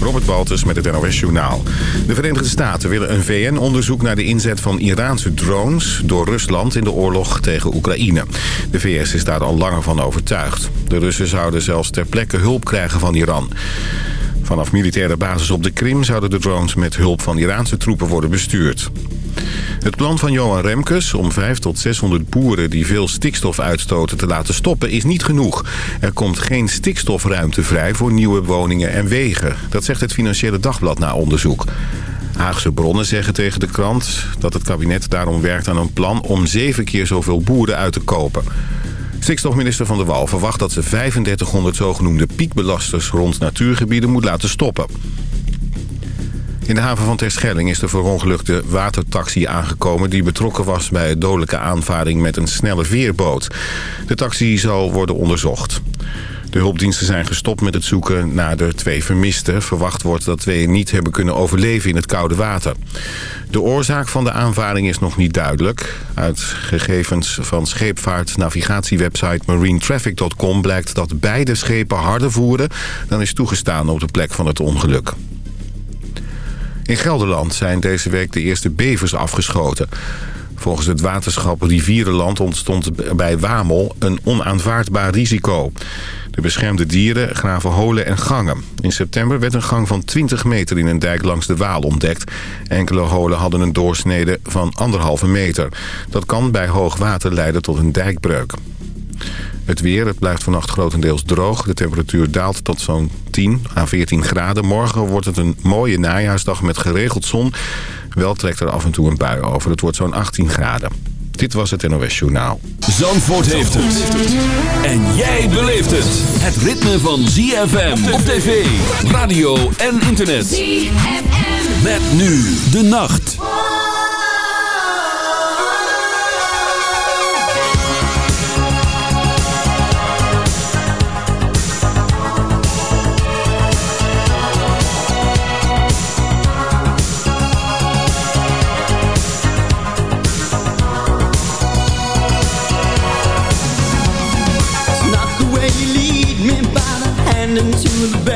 Robert Baltus met het NOS Journaal. De Verenigde Staten willen een VN-onderzoek naar de inzet van Iraanse drones... door Rusland in de oorlog tegen Oekraïne. De VS is daar al langer van overtuigd. De Russen zouden zelfs ter plekke hulp krijgen van Iran. Vanaf militaire basis op de Krim zouden de drones met hulp van Iraanse troepen worden bestuurd. Het plan van Johan Remkes om 5 tot 600 boeren die veel stikstof uitstoten te laten stoppen is niet genoeg. Er komt geen stikstofruimte vrij voor nieuwe woningen en wegen. Dat zegt het Financiële Dagblad na onderzoek. Haagse bronnen zeggen tegen de krant dat het kabinet daarom werkt aan een plan om zeven keer zoveel boeren uit te kopen. Stikstofminister Van der Wal verwacht dat ze 3500 zogenoemde piekbelasters rond natuurgebieden moet laten stoppen. In de haven van Terschelling is de verongelukte watertaxi aangekomen... die betrokken was bij een dodelijke aanvaring met een snelle veerboot. De taxi zal worden onderzocht. De hulpdiensten zijn gestopt met het zoeken naar de twee vermisten. Verwacht wordt dat twee niet hebben kunnen overleven in het koude water. De oorzaak van de aanvaring is nog niet duidelijk. Uit gegevens van scheepvaartnavigatiewebsite marinetraffic.com blijkt dat beide schepen harder voeren dan is toegestaan op de plek van het ongeluk. In Gelderland zijn deze week de eerste bevers afgeschoten. Volgens het waterschap Rivierenland ontstond bij Wamel een onaanvaardbaar risico. De beschermde dieren graven holen en gangen. In september werd een gang van 20 meter in een dijk langs de Waal ontdekt. Enkele holen hadden een doorsnede van anderhalve meter. Dat kan bij hoog water leiden tot een dijkbreuk. Het weer, het blijft vannacht grotendeels droog. De temperatuur daalt tot zo'n 10 à 14 graden. Morgen wordt het een mooie najaarsdag met geregeld zon. Wel trekt er af en toe een bui over. Het wordt zo'n 18 graden. Dit was het NOS Journaal. Zandvoort heeft het. En jij beleeft het. Het ritme van ZFM op tv, radio en internet. ZFM. Met nu de nacht.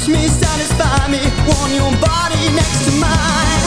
Touch me, satisfy me. Warm your body next to mine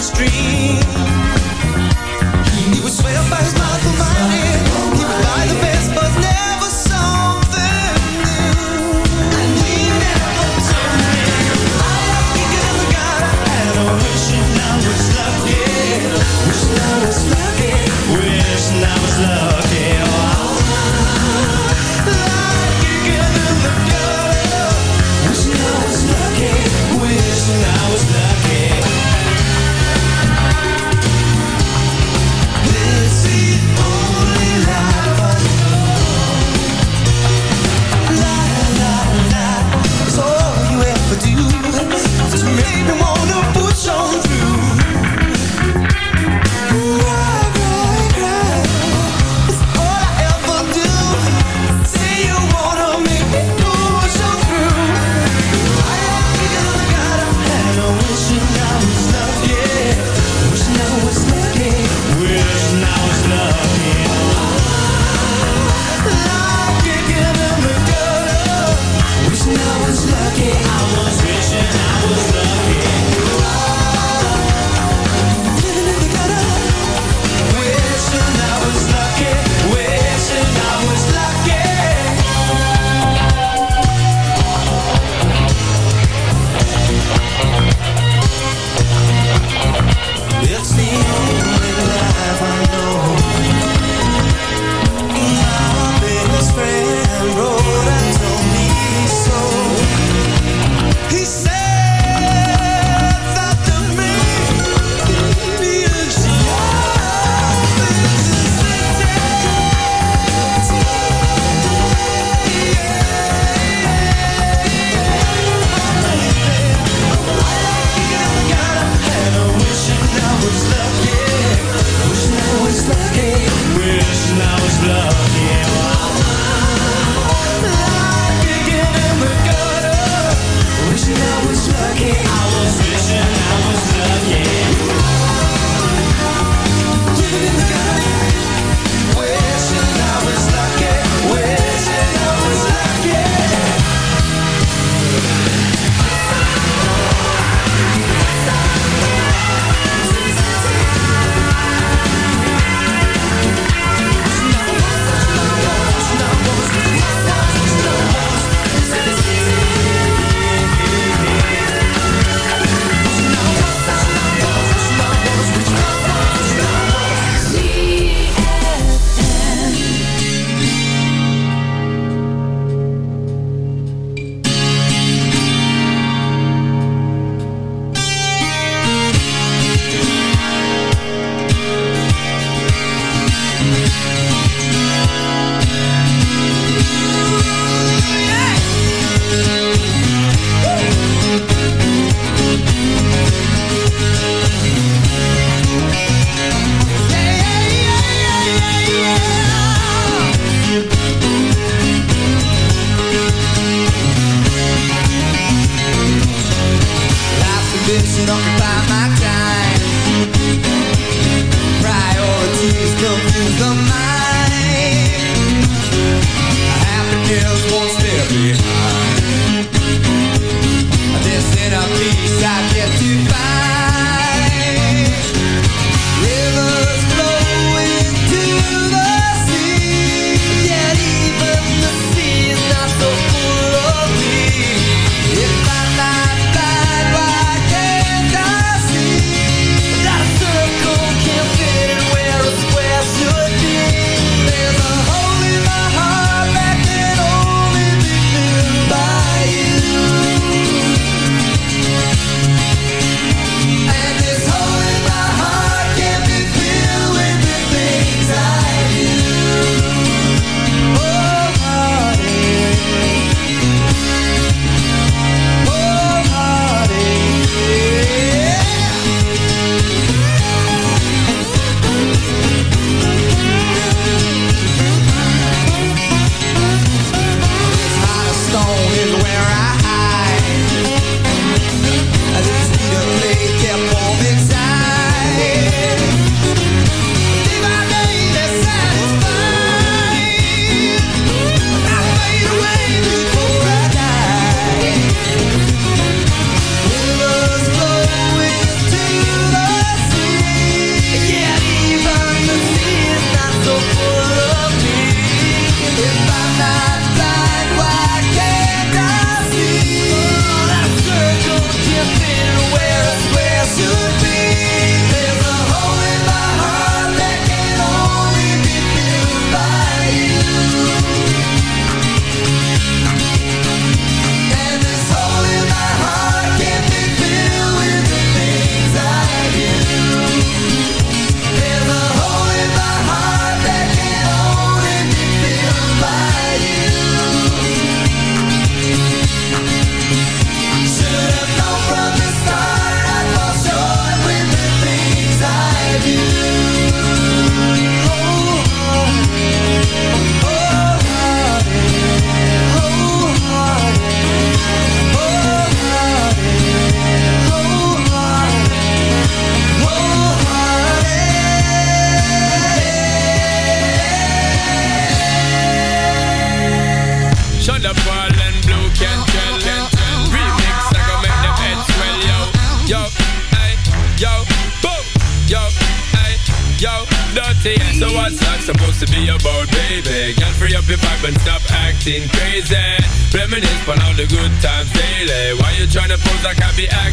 Wish I was lucky. Oh,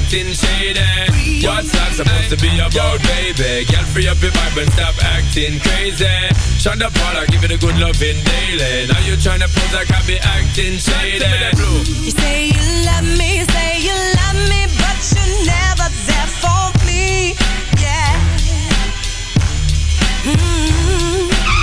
acting shady. What's that supposed to be about, baby? Girl, free up your vibe and stop acting crazy. Shonda Paula, give it a good loving daily. Now you're trying to pose like I be acting shady. You say you love me, say you love me, but you're never there for me. Yeah. Mm -hmm.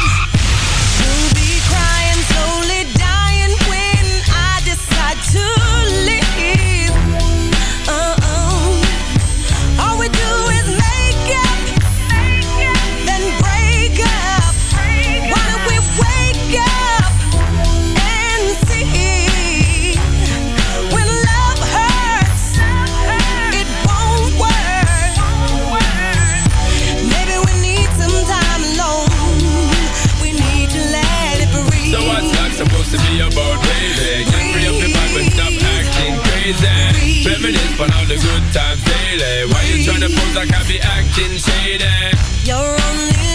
all the good times daily. Why you tryna pose like I be acting shady? You're only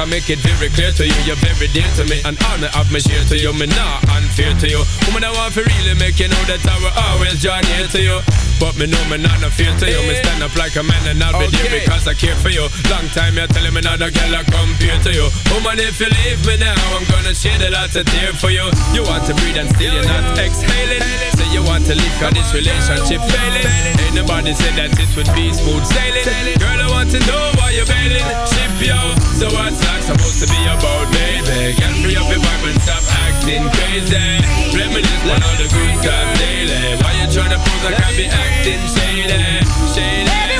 I make it very clear to you, you're very dear to me. And honor of me share to you, me not unfair to you. Woman, I want to really make you know that I will always join here to you. But me know me not no fear to you. Me stand up like a man and I'll be there because I care for you. Long time you're telling me not a girl I compare to you. Woman, if you leave me now, I'm gonna shed a lot of tear for you. You want to breathe and still you're not exhaling. Say you want to leave cause this relationship failing. Ain't nobody said that it would be smooth sailing. Girl, I want to know why you're bailing. Ship yo, so what's that supposed to be about, baby? Get free up your vibe and stop acting crazy. Reminisce on all the good times daily. Why you trying to pose like I be acting shady? Shady.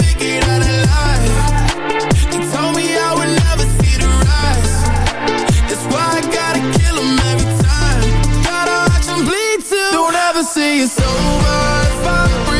say it's over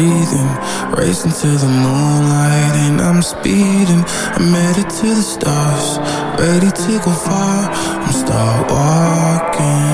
breathing Racing to the moonlight and I'm speeding. I made it to the stars Ready to go far. I'm start walking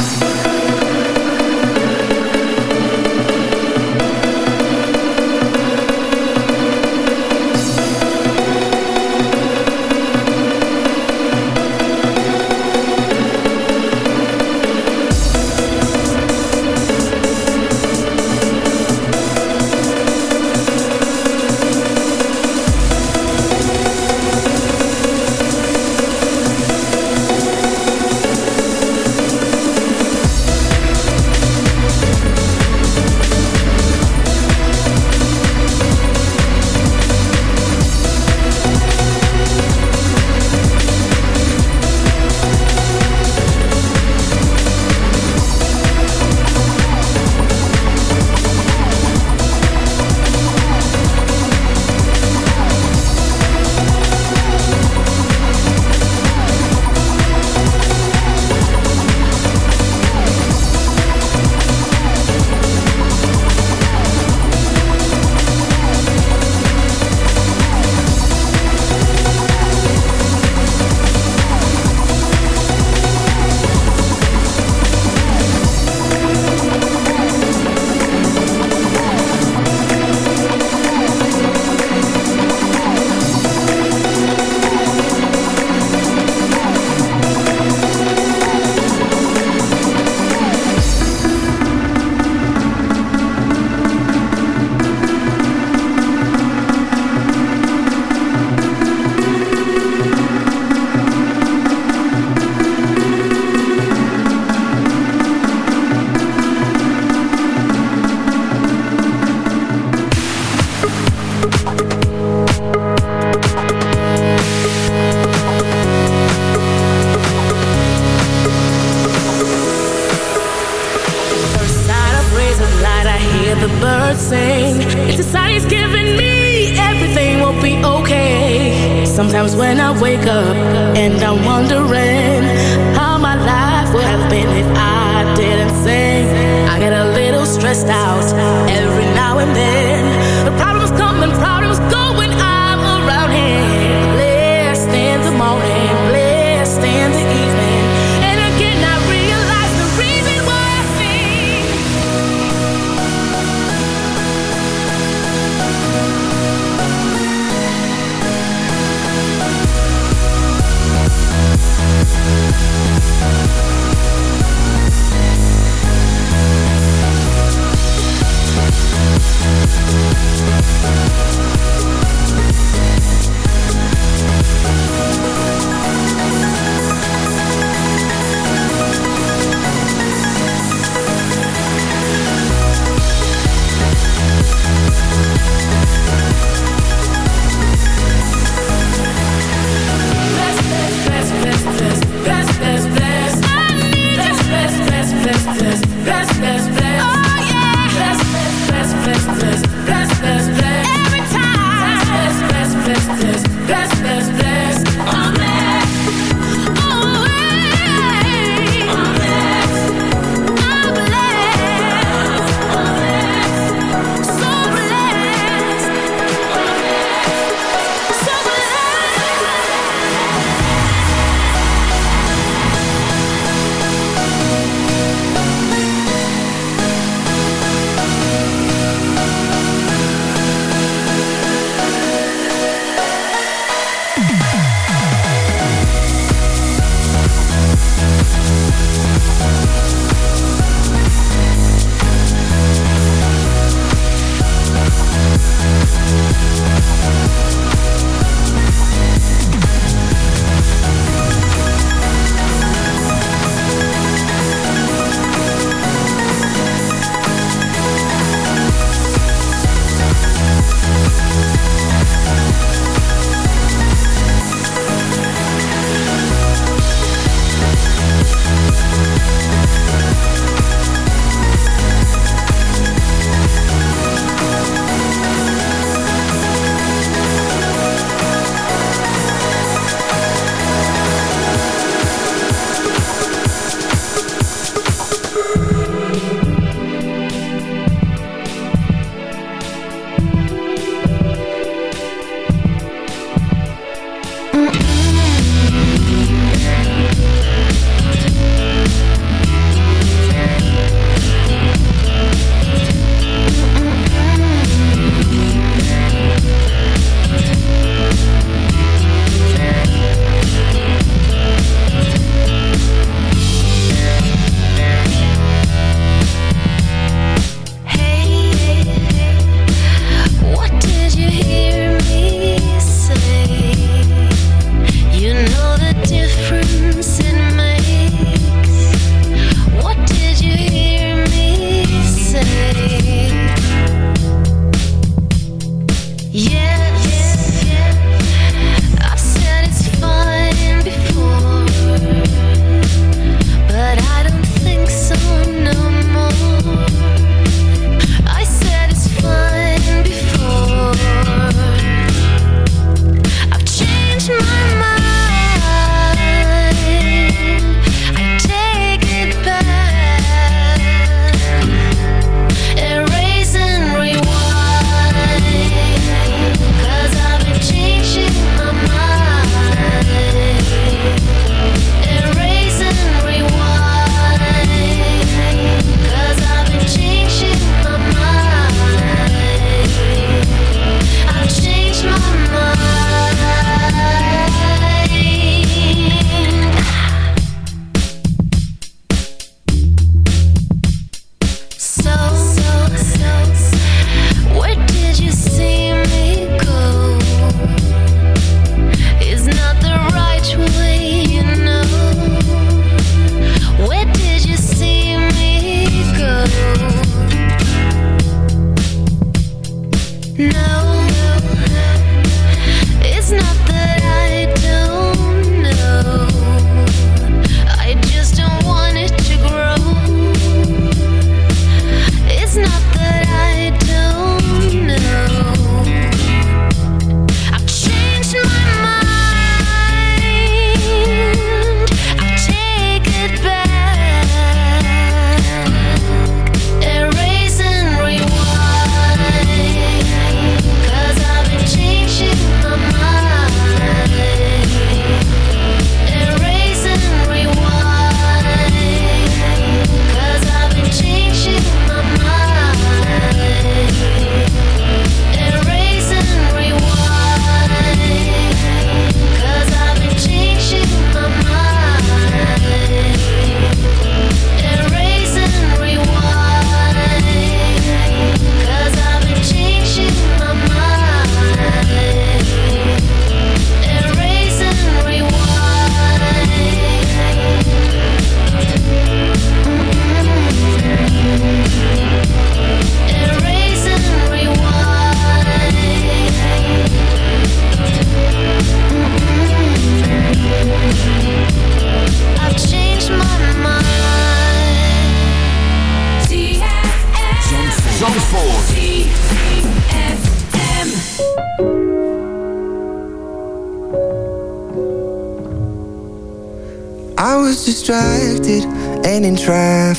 First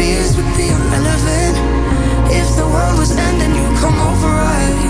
fears would be irrelevant. If the world was ending, you come over, right?